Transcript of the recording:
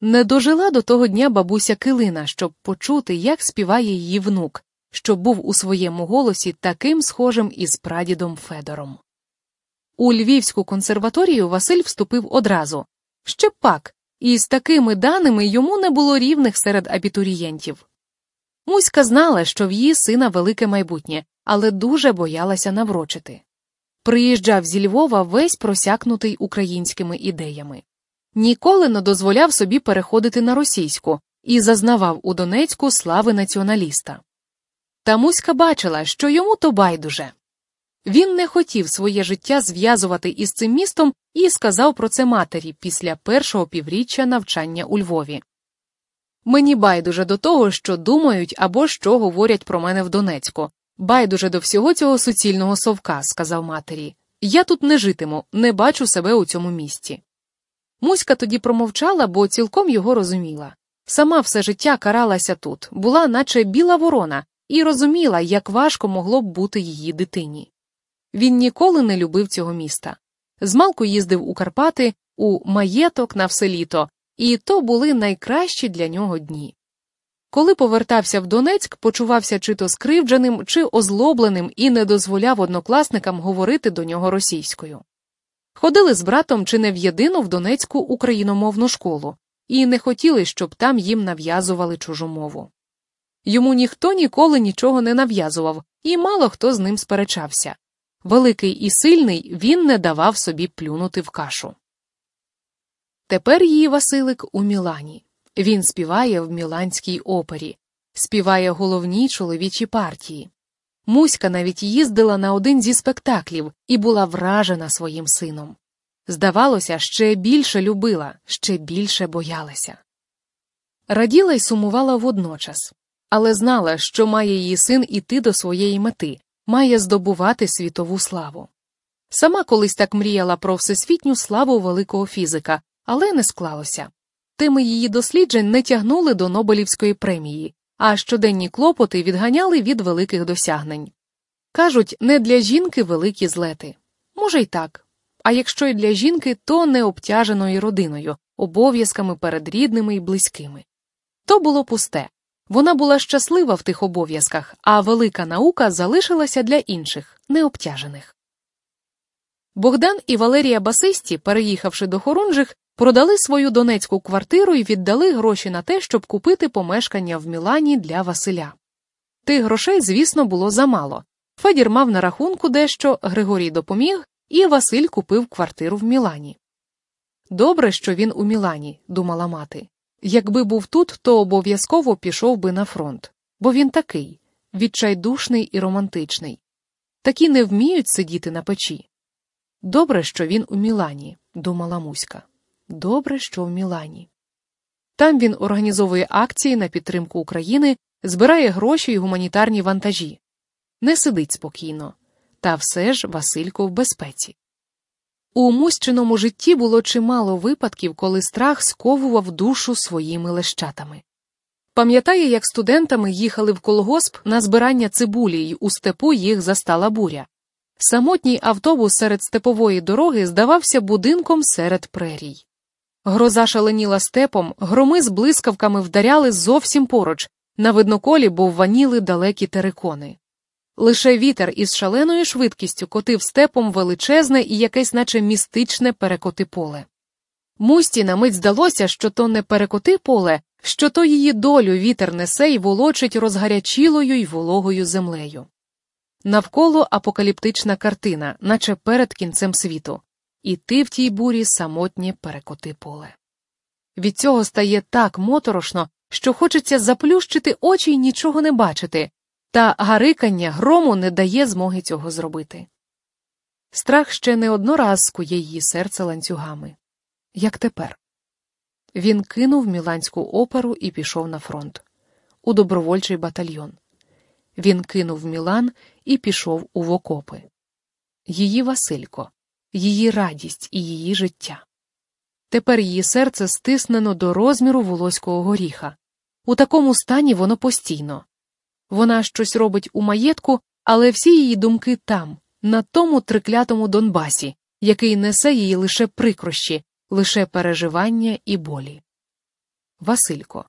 Не дожила до того дня бабуся Килина, щоб почути, як співає її внук, що був у своєму голосі таким схожим із прадідом Федором. У Львівську консерваторію Василь вступив одразу ще пак, і з такими даними йому не було рівних серед абітурієнтів. Муська знала, що в її сина велике майбутнє, але дуже боялася наврочити. Приїжджав зі Львова весь просякнутий українськими ідеями. Ніколи не дозволяв собі переходити на російську і зазнавав у Донецьку слави націоналіста. Та Муська бачила, що йому то байдуже. Він не хотів своє життя зв'язувати із цим містом і сказав про це матері після першого півріччя навчання у Львові. Мені байдуже до того, що думають або що говорять про мене в Донецьку. Байдуже до всього цього суцільного совка, сказав матері. Я тут не житиму, не бачу себе у цьому місті. Муська тоді промовчала, бо цілком його розуміла. Сама все життя каралася тут, була, наче біла ворона, і розуміла, як важко могло б бути її дитині. Він ніколи не любив цього міста. Змалку їздив у Карпати, у маєток на все літо, і то були найкращі для нього дні. Коли повертався в Донецьк, почувався чи то скривдженим, чи озлобленим і не дозволяв однокласникам говорити до нього російською. Ходили з братом чи не в єдину в Донецьку україномовну школу, і не хотіли, щоб там їм нав'язували чужу мову. Йому ніхто ніколи нічого не нав'язував, і мало хто з ним сперечався. Великий і сильний він не давав собі плюнути в кашу. Тепер її Василик у Мілані. Він співає в Міланській опері, співає головні чоловічі партії. Муська навіть їздила на один зі спектаклів і була вражена своїм сином. Здавалося, ще більше любила, ще більше боялася. Раділа й сумувала водночас, але знала, що має її син іти до своєї мети, має здобувати світову славу. Сама колись так мріяла про всесвітню славу великого фізика, але не склалося. Теми її досліджень не тягнули до Нобелівської премії, а щоденні клопоти відганяли від великих досягнень. Кажуть, не для жінки великі злети. Може й так. А якщо й для жінки, то не обтяженою родиною, обов'язками перед рідними й близькими. То було пусте. Вона була щаслива в тих обов'язках, а велика наука залишилася для інших, необтяжених. Богдан і Валерія Басисті, переїхавши до Хорунжих, продали свою донецьку квартиру і віддали гроші на те, щоб купити помешкання в Мілані для Василя. Тих грошей, звісно, було замало. Федір мав на рахунку дещо, Григорій допоміг, і Василь купив квартиру в Мілані. Добре, що він у Мілані, думала мати. Якби був тут, то обов'язково пішов би на фронт, бо він такий відчайдушний і романтичний. Такі не вміють сидіти на печі. Добре, що він у Мілані, думала Муська. Добре, що в Мілані. Там він організовує акції на підтримку України, збирає гроші й гуманітарні вантажі. Не сидить спокійно. Та все ж Василько в безпеці. У мущиному житті було чимало випадків, коли страх сковував душу своїми лещатами. Пам'ятає, як студентами їхали в колгосп на збирання цибулі й у степу їх застала буря. Самотній автобус серед степової дороги здавався будинком серед прерій. Гроза шаленіла степом, громи з блискавками вдаряли зовсім поруч, на видноколі бовваніли далекі терикони. Лише вітер із шаленою швидкістю котив степом величезне і якесь, наче містичне перекоти поле. Мусті на мить здалося, що то не перекоти поле, що то її долю вітер несе й волочить розгарячілою й вологою землею. Навколо апокаліптична картина, наче перед кінцем світу, і ти в тій бурі самотнє перекоти поле. Від цього стає так моторошно, що хочеться заплющити очі й нічого не бачити, та гарикання грому не дає змоги цього зробити. Страх ще не однораз скує її серце ланцюгами. Як тепер? Він кинув Міланську оперу і пішов на фронт у добровольчий батальйон. Він кинув Мілан і пішов у окопи. Її Василько, її радість і її життя. Тепер її серце стиснено до розміру волоського горіха. У такому стані воно постійно. Вона щось робить у маєтку, але всі її думки там, на тому триклятому Донбасі, який несе їй лише прикрощі, лише переживання і болі. Василько.